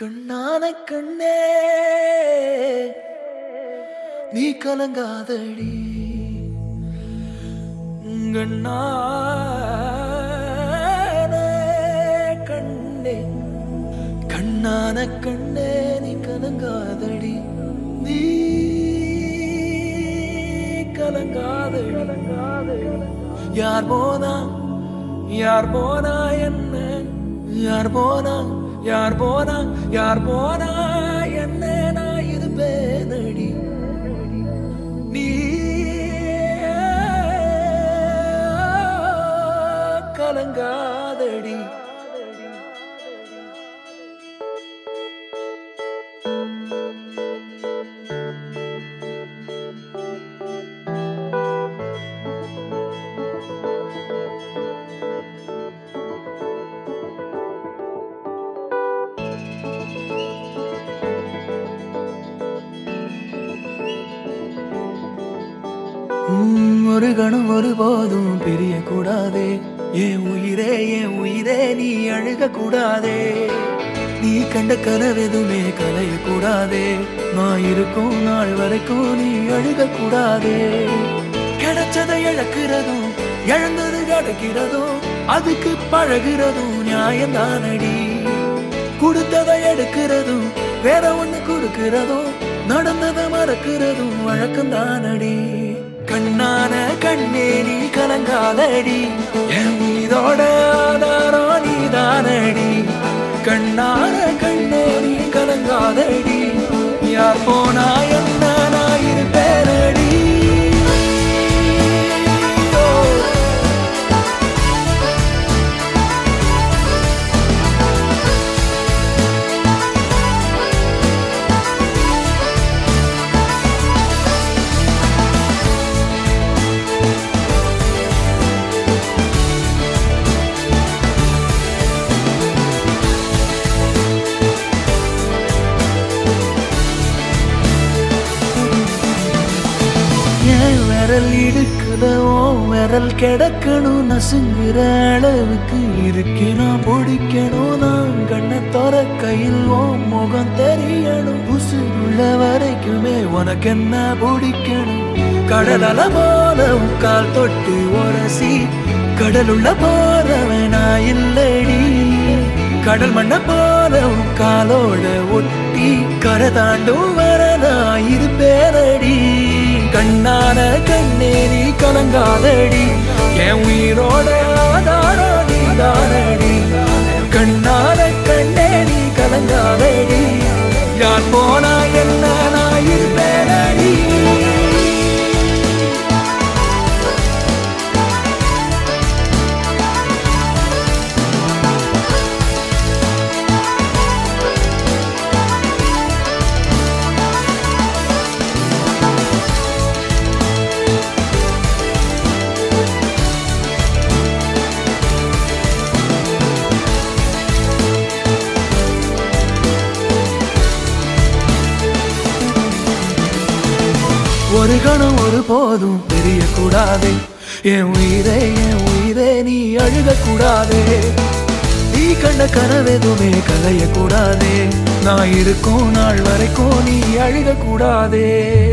கண்ணான கண்ணே நீ கலங்காதடி. கண்ணான கண்ணே கண்ணான கண்ணே நீ கலங்காதடி. நீ கலங்காதடி. யார் போனா யார் போனா என்ன? யார் போனா யார் போனா யார் போனா என்ன நான் பேனடி நீ கலங்காதடி. ஒரு கணம் ஒருபோதும் பிரிய கூடாதே என் உயிரே என் உயிரே நீ அழுக கூடாதே நீ கண்ட கனவெதுமே கலைய கூடாதே நான் இருக்கும் நாள் வரைக்கும் நீ அழுக கூடாதே கிடைச்சதை இழக்கிறதும் இழந்தது கிடைக்கிறதும் அதுக்கு பழகிறதும் நியாயம்தானடி கொடுத்ததை எடுக்கிறதும் வேற ஒண்ணு கொடுக்கிறதும் நடந்ததை மறக்கிறதும் வழக்கம் தானடி கண்ணான கண்ணே நீ கலங்காதடி. என் மீதோட ஆதாரம் நீ தானடி கண்ணான கண்ணே நீ கலங்காதடி. யார் போனா விரல் இடுக்குதோ விரல் கிடக்கணும். நசுங்குற அளவுக்கு இருக்கு. நான் பிடிக்கணும் நான் கண்ணை தர கையில் ஓ முகம் தெரியணும். உசுருள்ள வரைக்குமே உனக்கு என்ன பிடிக்கணும்? கடல் போல உன் கால் தொட்டு உரசி கடலுள்ள போறவன் நான் இல்லடி. கடல் மண்ண போல உன் காலோட ஒட்டி கரை தாண்டும் வரதா இருப்பேனடி. கண்ணான கண்ணேரி கலங்காதடி. என் உயிரோட ஆதாரம் நீ தானடி. கண்ணான கண்ணேரி கலங்காதடி. யார் போன ஒரு கணம் ஒரு போதும் தெரியக்கூடாதே. என் உயிரே என் உயிரே நீ அழுகக்கூடாதே. நீ கண்ட கனவெதுமே கலையக்கூடாதே. நான் இருக்கும் நாள் வரைக்கும் நீ அழுகக்கூடாதே.